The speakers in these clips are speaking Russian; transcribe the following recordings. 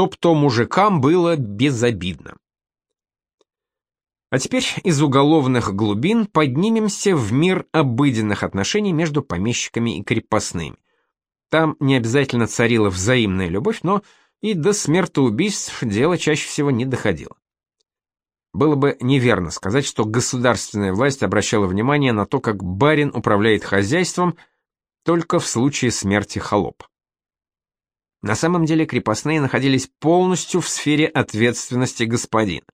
чтоб то мужикам было безобидно. А теперь из уголовных глубин поднимемся в мир обыденных отношений между помещиками и крепостными. Там не обязательно царила взаимная любовь, но и до смертоубийств дело чаще всего не доходило. Было бы неверно сказать, что государственная власть обращала внимание на то, как барин управляет хозяйством, только в случае смерти холопа. На самом деле крепостные находились полностью в сфере ответственности господина.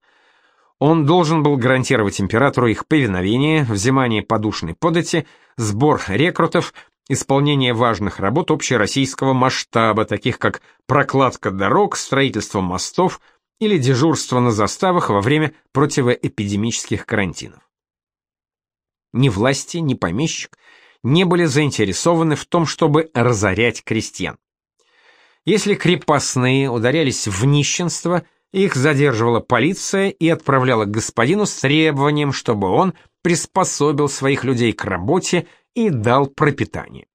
Он должен был гарантировать императору их повиновение, взимание подушной подати, сбор рекрутов, исполнение важных работ общероссийского масштаба, таких как прокладка дорог, строительство мостов или дежурство на заставах во время противоэпидемических карантинов. Ни власти, ни помещик не были заинтересованы в том, чтобы разорять крестьян. Если крепостные ударялись в нищенство, их задерживала полиция и отправляла к господину с требованием, чтобы он приспособил своих людей к работе и дал пропитание.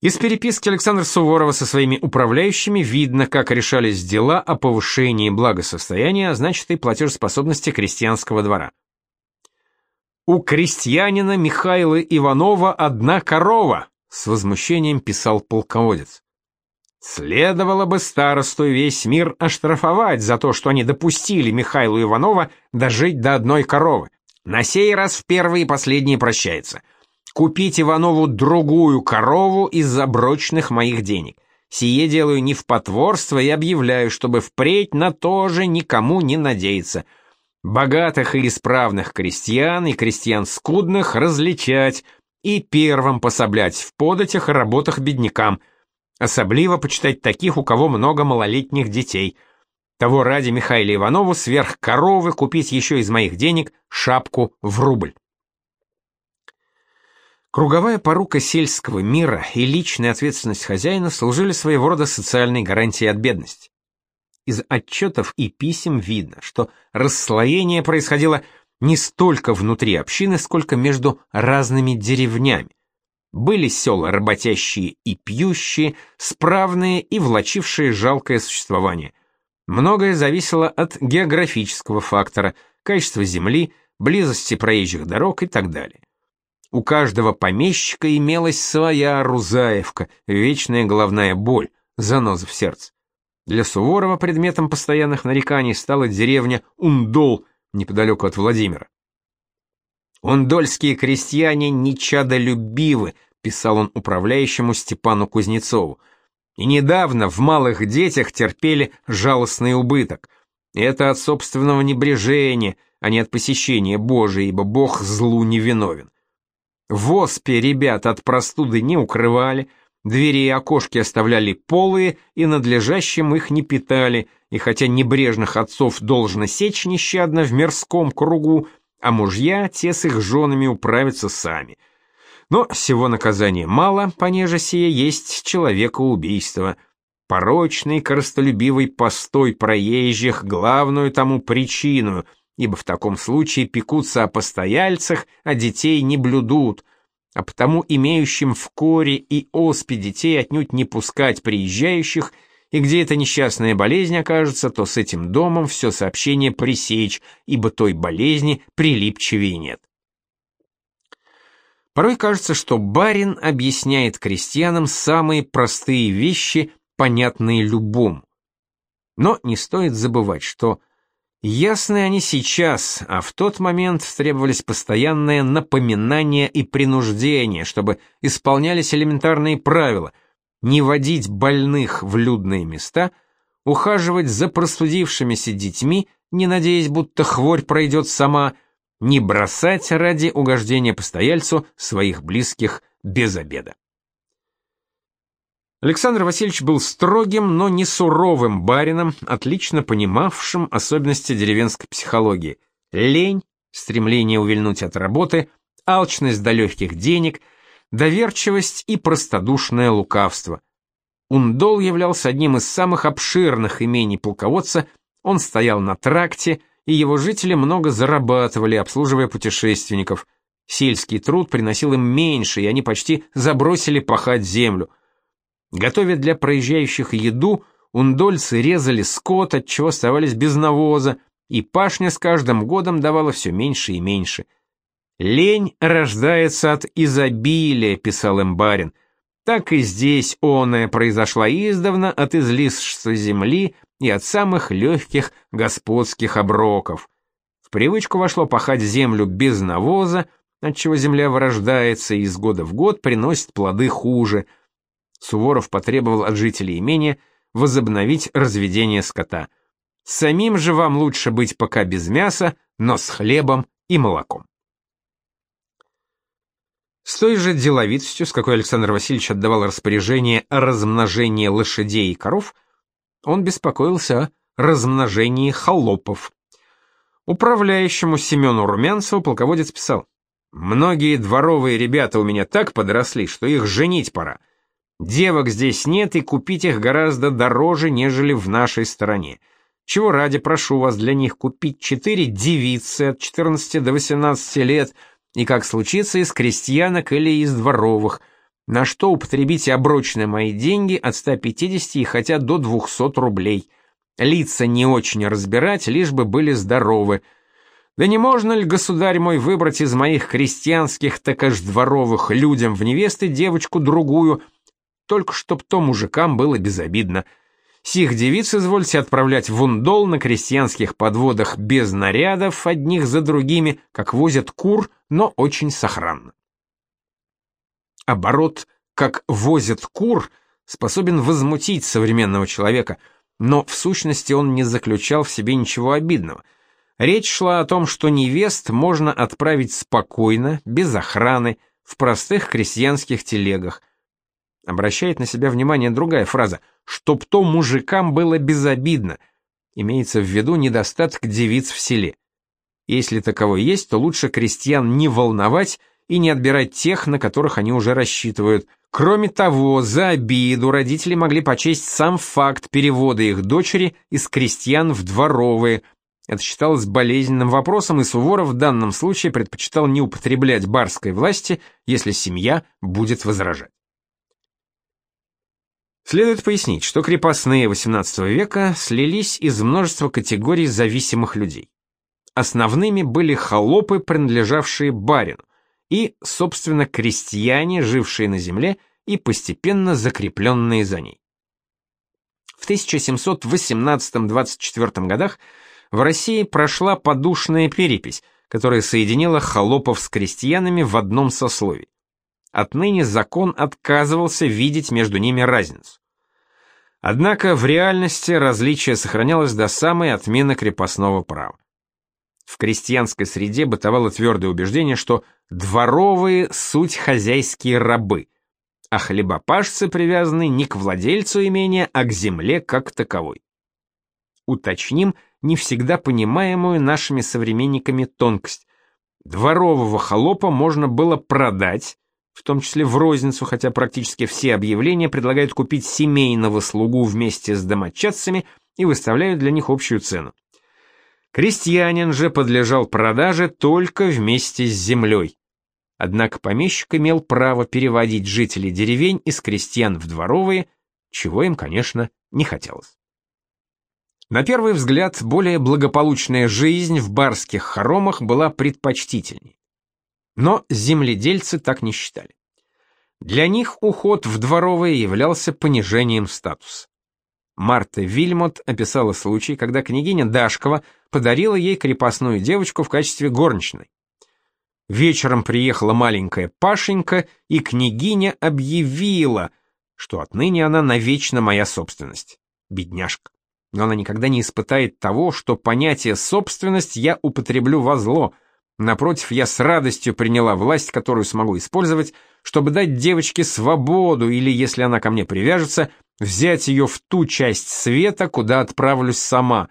Из переписки Александра Суворова со своими управляющими видно, как решались дела о повышении благосостояния, а значит и платежеспособности крестьянского двора. «У крестьянина Михаила Иванова одна корова», — с возмущением писал полководец. Следовало бы старосту весь мир оштрафовать за то, что они допустили Михаилу Иванова дожить до одной коровы. На сей раз в первый и последний прощается. Купить Иванову другую корову из заброчных моих денег. Сие делаю не в потворство и объявляю, чтобы впредь на то же никому не надеяться. Богатых и исправных крестьян и крестьян скудных различать и первым пособлять в податях и работах беднякам – Особливо почитать таких, у кого много малолетних детей. Того ради Михаила Иванову сверх коровы купить еще из моих денег шапку в рубль. Круговая порука сельского мира и личная ответственность хозяина служили своего рода социальной гарантией от бедности. Из отчетов и писем видно, что расслоение происходило не столько внутри общины, сколько между разными деревнями, были села работящие и пьющие, справные и влачившие жалкое существование. Многое зависело от географического фактора, качества земли, близости проезжих дорог и так далее. У каждого помещика имелась своя Рузаевка, вечная головная боль, заноза в сердце. Для Суворова предметом постоянных нареканий стала деревня Ундол, неподалеку от Владимира. «Ундольские крестьяне нечадолюбивы», — писал он управляющему Степану Кузнецову, «и недавно в малых детях терпели жалостный убыток. Это от собственного небрежения, а не от посещения Божия, ибо Бог злу не виновен. В оспе ребят от простуды не укрывали, двери и окошки оставляли полые и надлежащим их не питали, и хотя небрежных отцов должно сечь нещадно в мирском кругу, а мужья те с их женами управятся сами. Но всего наказания мало, понеже сие есть человекоубийство. Порочный, коростолюбивый постой проезжих главную тому причину, ибо в таком случае пекутся о постояльцах, а детей не блюдут, а потому имеющим в коре и оспе детей отнюдь не пускать приезжающих – и где эта несчастная болезнь окажется, то с этим домом все сообщение пресечь, ибо той болезни прилипчивее нет. Порой кажется, что барин объясняет крестьянам самые простые вещи, понятные любому. Но не стоит забывать, что ясны они сейчас, а в тот момент требовались постоянное напоминание и принуждение, чтобы исполнялись элементарные правила – не водить больных в людные места, ухаживать за простудившимися детьми, не надеясь, будто хворь пройдет сама, не бросать ради угождения постояльцу своих близких без обеда. Александр Васильевич был строгим, но не суровым барином, отлично понимавшим особенности деревенской психологии. Лень, стремление увильнуть от работы, алчность до легких денег — доверчивость и простодушное лукавство. Ундол являлся одним из самых обширных имений полководца, он стоял на тракте, и его жители много зарабатывали, обслуживая путешественников. Сельский труд приносил им меньше, и они почти забросили пахать землю. Готовя для проезжающих еду, ундольцы резали скот, отчего оставались без навоза, и пашня с каждым годом давала все меньше и меньше. «Лень рождается от изобилия», — писал им барин. Так и здесь оная произошла издавна от излишества земли и от самых легких господских оброков. В привычку вошло пахать землю без навоза, отчего земля вырождается и из года в год приносит плоды хуже. Суворов потребовал от жителей имения возобновить разведение скота. Самим же вам лучше быть пока без мяса, но с хлебом и молоком. С той же деловитостью, с какой Александр Васильевич отдавал распоряжение о размножении лошадей и коров, он беспокоился о размножении холопов. Управляющему Семену Румянцеву полководец писал, «Многие дворовые ребята у меня так подросли, что их женить пора. Девок здесь нет, и купить их гораздо дороже, нежели в нашей стороне. Чего ради прошу вас для них купить четыре девицы от 14 до 18 лет – и как случится из крестьянок или из дворовых, на что употребите оброчные мои деньги от 150 и хотя до 200 рублей. Лица не очень разбирать, лишь бы были здоровы. Да не можно ли, государь мой, выбрать из моих крестьянских, так аж дворовых людям в невесты девочку другую, только чтоб то мужикам было безобидно. Сих девиц извольте отправлять в ундол на крестьянских подводах без нарядов, одних за другими, как возят кур, но очень сохранно. Оборот «как возят кур» способен возмутить современного человека, но в сущности он не заключал в себе ничего обидного. Речь шла о том, что невест можно отправить спокойно, без охраны, в простых крестьянских телегах. Обращает на себя внимание другая фраза «чтоб то мужикам было безобидно», имеется в виду недостаток девиц в селе. Если таковой есть, то лучше крестьян не волновать и не отбирать тех, на которых они уже рассчитывают. Кроме того, за обиду родители могли почесть сам факт перевода их дочери из крестьян в дворовые. Это считалось болезненным вопросом, и Суворов в данном случае предпочитал не употреблять барской власти, если семья будет возражать. Следует пояснить, что крепостные XVIII века слились из множества категорий зависимых людей. Основными были холопы, принадлежавшие барину, и, собственно, крестьяне, жившие на земле и постепенно закрепленные за ней. В 1718-24 годах в России прошла подушная перепись, которая соединила холопов с крестьянами в одном сословии. Отныне закон отказывался видеть между ними разницу. Однако в реальности различие сохранялось до самой отмены крепостного права. В крестьянской среде бытовало твердое убеждение, что дворовые — суть хозяйские рабы, а хлебопашцы привязаны не к владельцу имения, а к земле как таковой. Уточним не всегда понимаемую нашими современниками тонкость. Дворового холопа можно было продать, в том числе в розницу, хотя практически все объявления предлагают купить семейного слугу вместе с домочадцами и выставляют для них общую цену. Крестьянин же подлежал продаже только вместе с землей. Однако помещик имел право переводить жителей деревень из крестьян в дворовые, чего им, конечно, не хотелось. На первый взгляд, более благополучная жизнь в барских хоромах была предпочтительней. Но земледельцы так не считали. Для них уход в дворовые являлся понижением статуса. Марта Вильмот описала случай, когда княгиня Дашкова подарила ей крепостную девочку в качестве горничной. Вечером приехала маленькая Пашенька, и княгиня объявила, что отныне она навечно моя собственность. Бедняжка. Но она никогда не испытает того, что понятие «собственность» я употреблю во зло. Напротив, я с радостью приняла власть, которую смогу использовать, чтобы дать девочке свободу или, если она ко мне привяжется, взять ее в ту часть света, куда отправлюсь сама.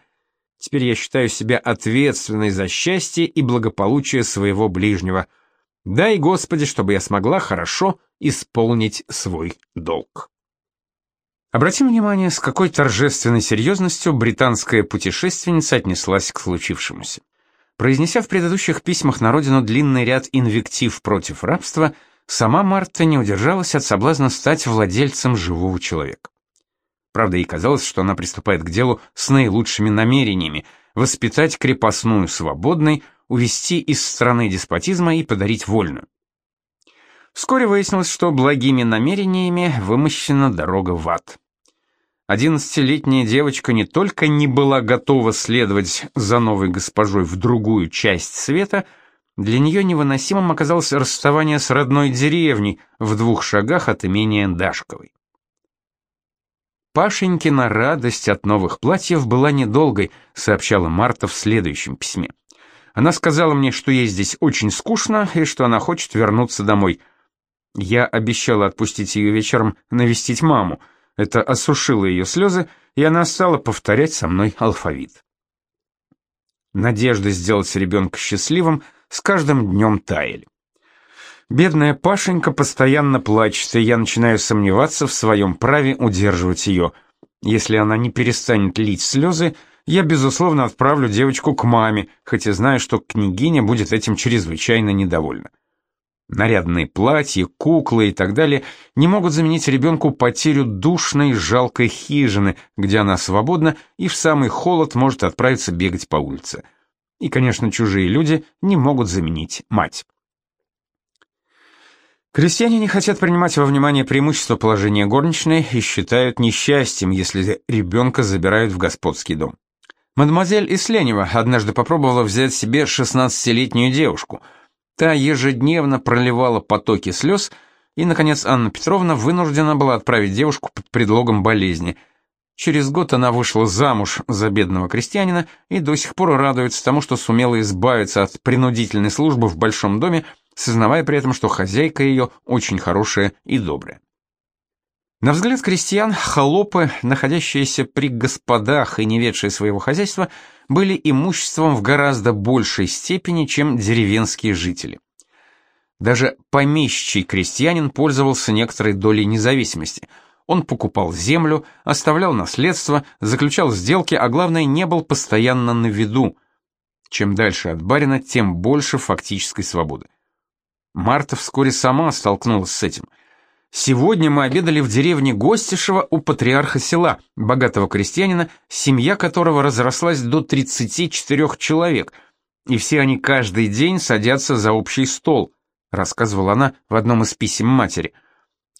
Теперь я считаю себя ответственной за счастье и благополучие своего ближнего. Дай, Господи, чтобы я смогла хорошо исполнить свой долг. Обратим внимание, с какой торжественной серьезностью британская путешественница отнеслась к случившемуся. Произнеся в предыдущих письмах на родину длинный ряд инвектив против рабства, сама Марта не удержалась от соблазна стать владельцем живого человека. Правда, ей казалось, что она приступает к делу с наилучшими намерениями – воспитать крепостную свободной, увести из страны деспотизма и подарить вольную. Вскоре выяснилось, что благими намерениями вымощена дорога в ад. Одиннадцатилетняя девочка не только не была готова следовать за новой госпожой в другую часть света, для нее невыносимым оказалось расставание с родной деревней в двух шагах от имения Дашковой. Пашенькина радость от новых платьев была недолгой, сообщала Марта в следующем письме. Она сказала мне, что ей здесь очень скучно и что она хочет вернуться домой. Я обещала отпустить ее вечером навестить маму. Это осушило ее слезы, и она стала повторять со мной алфавит. Надежда сделать ребенка счастливым с каждым днем таяли. Бедная Пашенька постоянно плачет, и я начинаю сомневаться в своем праве удерживать ее. Если она не перестанет лить слезы, я, безусловно, отправлю девочку к маме, хотя знаю, что княгиня будет этим чрезвычайно недовольна. Нарядные платья, куклы и так далее не могут заменить ребенку потерю душной, жалкой хижины, где она свободна и в самый холод может отправиться бегать по улице. И, конечно, чужие люди не могут заменить мать. Крестьяне не хотят принимать во внимание преимущество положения горничной и считают несчастьем, если ребенка забирают в господский дом. Мадемуазель Исленева однажды попробовала взять себе 16-летнюю девушку. Та ежедневно проливала потоки слез, и, наконец, Анна Петровна вынуждена была отправить девушку под предлогом болезни. Через год она вышла замуж за бедного крестьянина и до сих пор радуется тому, что сумела избавиться от принудительной службы в большом доме, сознавая при этом, что хозяйка ее очень хорошая и добрая. На взгляд крестьян, холопы, находящиеся при господах и не ведшие своего хозяйства, были имуществом в гораздо большей степени, чем деревенские жители. Даже помещичий крестьянин пользовался некоторой долей независимости. Он покупал землю, оставлял наследство, заключал сделки, а главное, не был постоянно на виду. Чем дальше от барина, тем больше фактической свободы. Марта вскоре сама столкнулась с этим. Сегодня мы обедали в деревне Гостишева у патриарха села, богатого крестьянина, семья которого разрослась до 34 человек, и все они каждый день садятся за общий стол, рассказывала она в одном из писем матери.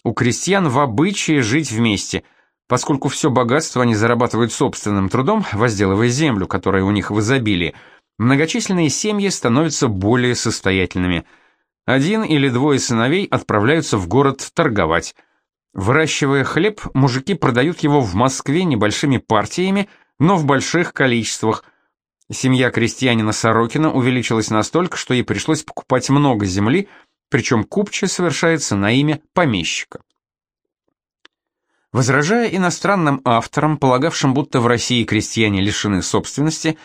У крестьян в обычае жить вместе, поскольку все богатство они зарабатывают собственным трудом, возделывая землю, которая у них в изобилии, многочисленные семьи становятся более состоятельными – один или двое сыновей отправляются в город торговать. Выращивая хлеб, мужики продают его в Москве небольшими партиями, но в больших количествах. Семья крестьянина Сорокина увеличилась настолько, что ей пришлось покупать много земли, причем купче совершается на имя помещика. Возражая иностранным авторам, полагавшим, будто в России крестьяне лишены собственности,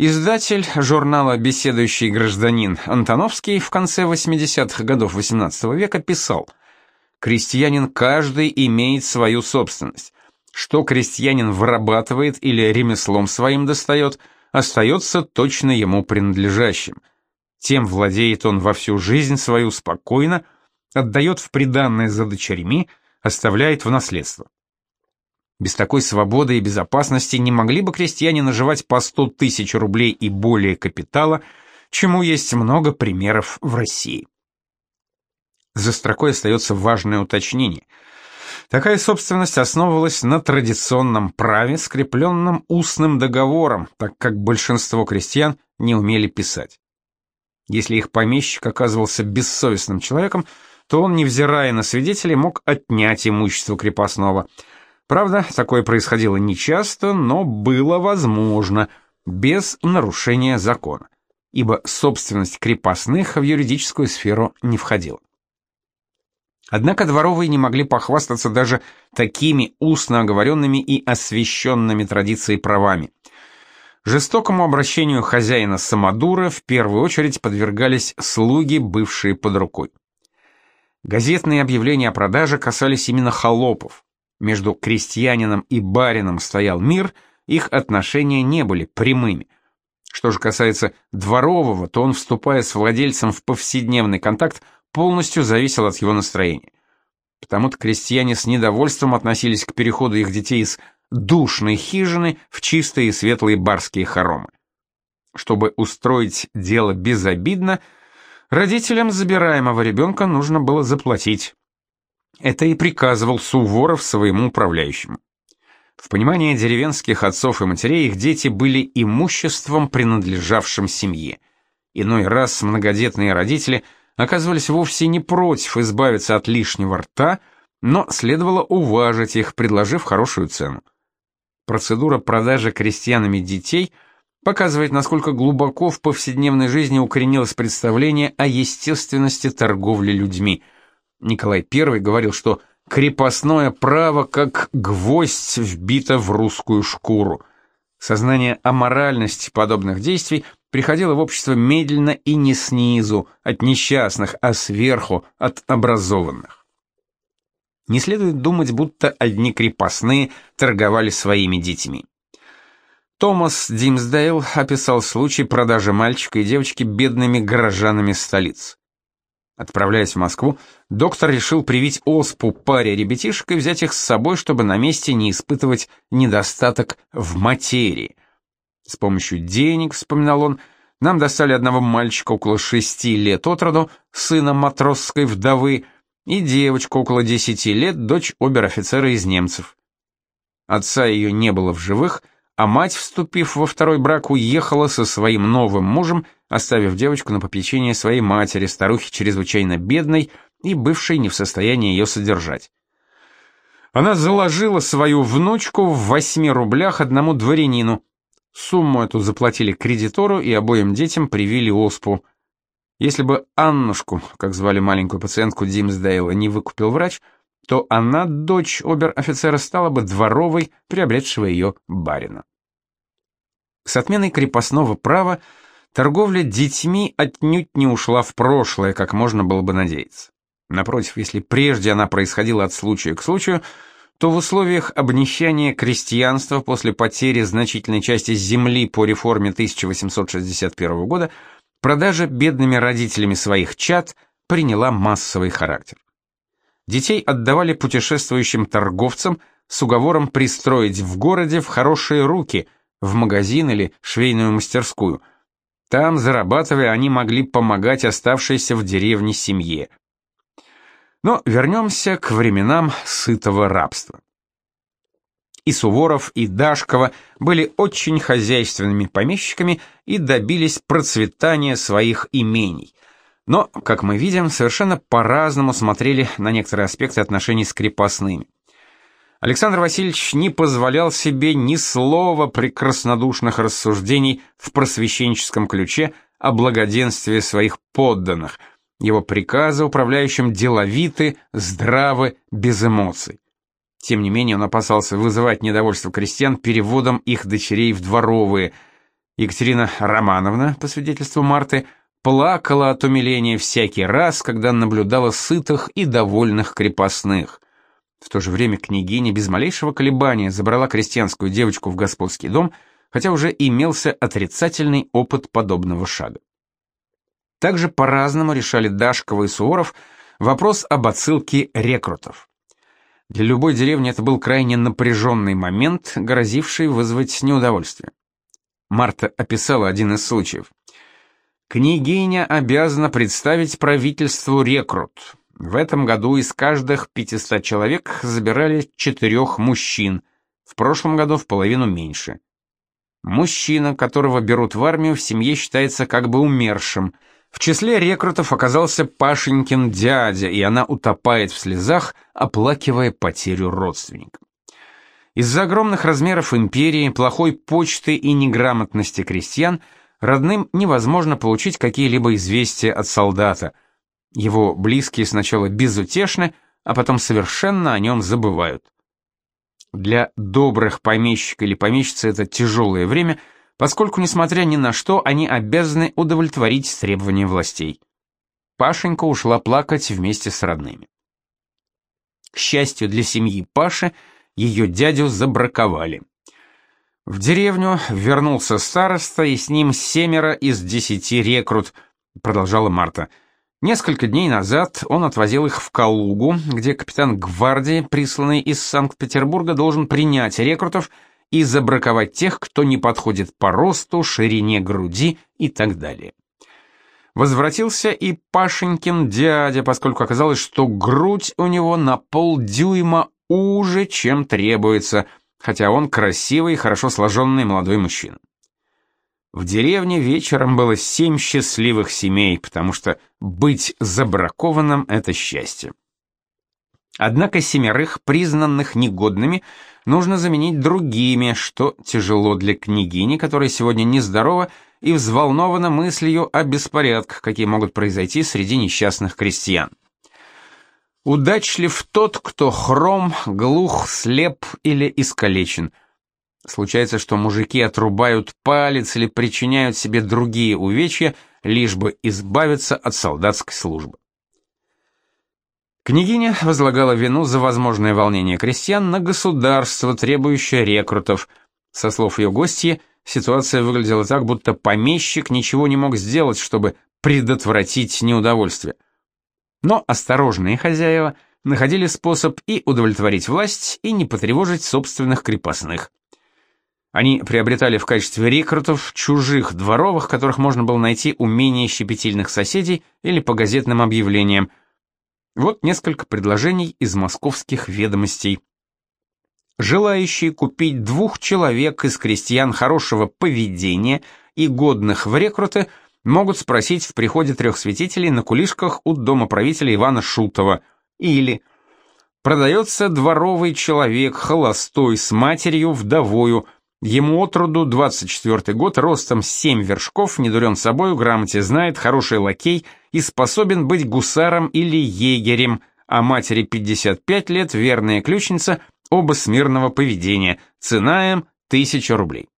Издатель журнала «Беседующий гражданин» Антоновский в конце 80-х годов XVIII века писал «Крестьянин каждый имеет свою собственность. Что крестьянин вырабатывает или ремеслом своим достает, остается точно ему принадлежащим. Тем владеет он во всю жизнь свою спокойно, отдает в приданное за дочерьми, оставляет в наследство. Без такой свободы и безопасности не могли бы крестьяне наживать по 100 тысяч рублей и более капитала, чему есть много примеров в России. За строкой остается важное уточнение. Такая собственность основывалась на традиционном праве, скрепленном устным договором, так как большинство крестьян не умели писать. Если их помещик оказывался бессовестным человеком, то он, невзирая на свидетелей, мог отнять имущество крепостного – Правда, такое происходило нечасто, но было возможно, без нарушения закона, ибо собственность крепостных в юридическую сферу не входила. Однако дворовые не могли похвастаться даже такими устно оговоренными и освященными традицией правами. Жестокому обращению хозяина Самодура в первую очередь подвергались слуги, бывшие под рукой. Газетные объявления о продаже касались именно холопов. Между крестьянином и барином стоял мир, их отношения не были прямыми. Что же касается дворового, то он, вступая с владельцем в повседневный контакт, полностью зависел от его настроения. Потому-то крестьяне с недовольством относились к переходу их детей из душной хижины в чистые и светлые барские хоромы. Чтобы устроить дело безобидно, родителям забираемого ребенка нужно было заплатить. Это и приказывал Суворов своему управляющему. В понимании деревенских отцов и матерей их дети были имуществом, принадлежавшим семье. Иной раз многодетные родители оказывались вовсе не против избавиться от лишнего рта, но следовало уважить их, предложив хорошую цену. Процедура продажи крестьянами детей показывает, насколько глубоко в повседневной жизни укоренилось представление о естественности торговли людьми. Николай I говорил, что крепостное право как гвоздь вбито в русскую шкуру. Сознание о моральности подобных действий приходило в общество медленно и не снизу, от несчастных, а сверху, от образованных. Не следует думать, будто одни крепостные торговали своими детьми. Томас Димсдейл описал случай продажи мальчика и девочки бедными горожанами столиц. Отправляясь в Москву, доктор решил привить оспу паре ребятишек и взять их с собой, чтобы на месте не испытывать недостаток в материи. С помощью денег, вспоминал он, нам достали одного мальчика около шести лет от роду, сына матросской вдовы, и девочку около десяти лет, дочь обер-офицера из немцев. Отца ее не было в живых, а мать, вступив во второй брак, уехала со своим новым мужем, оставив девочку на попечение своей матери, старухи чрезвычайно бедной и бывшей не в состоянии ее содержать. Она заложила свою внучку в восьми рублях одному дворянину. Сумму эту заплатили кредитору и обоим детям привили оспу. Если бы Аннушку, как звали маленькую пациентку Димсдейла, не выкупил врач, то она, дочь обер-офицера, стала бы дворовой, приобретшего ее барина. С отменой крепостного права торговля детьми отнюдь не ушла в прошлое, как можно было бы надеяться. Напротив, если прежде она происходила от случая к случаю, то в условиях обнищания крестьянства после потери значительной части земли по реформе 1861 года продажа бедными родителями своих чад приняла массовый характер. Детей отдавали путешествующим торговцам с уговором пристроить в городе в хорошие руки, в магазин или швейную мастерскую. Там, зарабатывая, они могли помогать оставшейся в деревне семье. Но вернемся к временам сытого рабства. И Суворов, и Дашкова были очень хозяйственными помещиками и добились процветания своих имений – но, как мы видим, совершенно по-разному смотрели на некоторые аспекты отношений с крепостными. Александр Васильевич не позволял себе ни слова прекраснодушных рассуждений в просвещенческом ключе о благоденствии своих подданных. Его приказы управляющим деловиты, здравы, без эмоций. Тем не менее, он опасался вызывать недовольство крестьян переводом их дочерей в дворовые. Екатерина Романовна, по свидетельству Марты, плакала от умиления всякий раз, когда наблюдала сытых и довольных крепостных. В то же время княгиня без малейшего колебания забрала крестьянскую девочку в господский дом, хотя уже имелся отрицательный опыт подобного шага. Также по-разному решали Дашкова и Суворов вопрос об отсылке рекрутов. Для любой деревни это был крайне напряженный момент, грозивший вызвать неудовольствие. Марта описала один из случаев. Княгиня обязана представить правительству рекрут. В этом году из каждых 500 человек забирали четырех мужчин, в прошлом году в половину меньше. Мужчина, которого берут в армию, в семье считается как бы умершим. В числе рекрутов оказался Пашенькин дядя, и она утопает в слезах, оплакивая потерю родственника. Из-за огромных размеров империи, плохой почты и неграмотности крестьян – родным невозможно получить какие-либо известия от солдата. Его близкие сначала безутешны, а потом совершенно о нем забывают. Для добрых помещика или помещицы это тяжелое время, поскольку, несмотря ни на что, они обязаны удовлетворить требования властей. Пашенька ушла плакать вместе с родными. К счастью для семьи Паши, ее дядю забраковали. В деревню вернулся староста, и с ним семеро из десяти рекрут, продолжала Марта. Несколько дней назад он отвозил их в Калугу, где капитан гвардии, присланный из Санкт-Петербурга, должен принять рекрутов и забраковать тех, кто не подходит по росту, ширине груди и так далее. Возвратился и Пашенькин дядя, поскольку оказалось, что грудь у него на полдюйма уже, чем требуется, хотя он красивый и хорошо сложенный молодой мужчина. В деревне вечером было семь счастливых семей, потому что быть забракованным — это счастье. Однако семерых, признанных негодными, нужно заменить другими, что тяжело для княгини, которая сегодня нездорова и взволнована мыслью о беспорядках, какие могут произойти среди несчастных крестьян. Удачлив тот, кто хром, глух, слеп или искалечен — Случается, что мужики отрубают палец или причиняют себе другие увечья, лишь бы избавиться от солдатской службы. Княгиня возлагала вину за возможное волнение крестьян на государство, требующее рекрутов. Со слов ее гостья, ситуация выглядела так, будто помещик ничего не мог сделать, чтобы предотвратить неудовольствие. Но осторожные хозяева находили способ и удовлетворить власть, и не потревожить собственных крепостных. Они приобретали в качестве рекрутов чужих дворовых, которых можно было найти у менее щепетильных соседей или по газетным объявлениям. Вот несколько предложений из московских ведомостей. Желающие купить двух человек из крестьян хорошего поведения и годных в рекруты могут спросить в приходе трех святителей на кулишках у дома правителя Ивана Шутова. Или «Продается дворовый человек, холостой, с матерью, вдовою», Ему от роду 24 год, ростом 7 вершков, не дурен собою, грамоте знает, хороший лакей и способен быть гусаром или егерем, а матери 55 лет, верная ключница, оба смирного поведения, цена им 1000 рублей.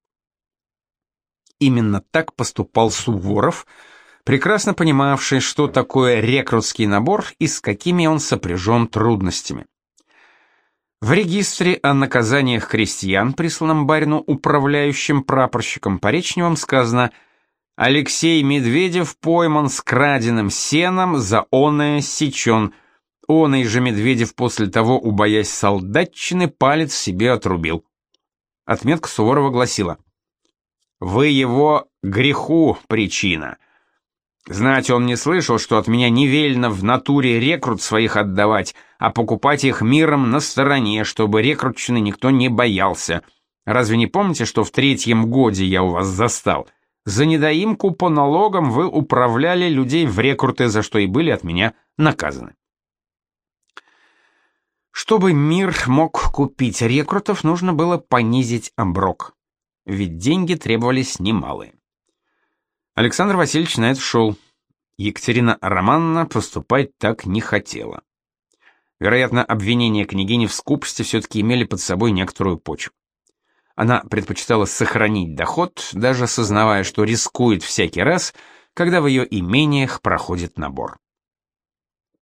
Именно так поступал Суворов, прекрасно понимавший, что такое рекрутский набор и с какими он сопряжен трудностями. В регистре о наказаниях крестьян, присланном барину управляющим прапорщиком Поречневым, сказано «Алексей Медведев пойман с краденым сеном, за оное сечен. Оный же Медведев после того, убоясь солдатчины, палец себе отрубил». Отметка Суворова гласила «Вы его греху причина». Знать он не слышал, что от меня не велено в натуре рекрут своих отдавать, а покупать их миром на стороне, чтобы рекрутчины никто не боялся. Разве не помните, что в третьем годе я у вас застал? За недоимку по налогам вы управляли людей в рекруты, за что и были от меня наказаны. Чтобы мир мог купить рекрутов, нужно было понизить оброк. Ведь деньги требовались немалые. Александр Васильевич на это шел. Екатерина Романовна поступать так не хотела. Вероятно, обвинения княгини в скупости все-таки имели под собой некоторую почву. Она предпочитала сохранить доход, даже сознавая, что рискует всякий раз, когда в ее имениях проходит набор.